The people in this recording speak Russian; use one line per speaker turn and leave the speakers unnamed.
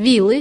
вилы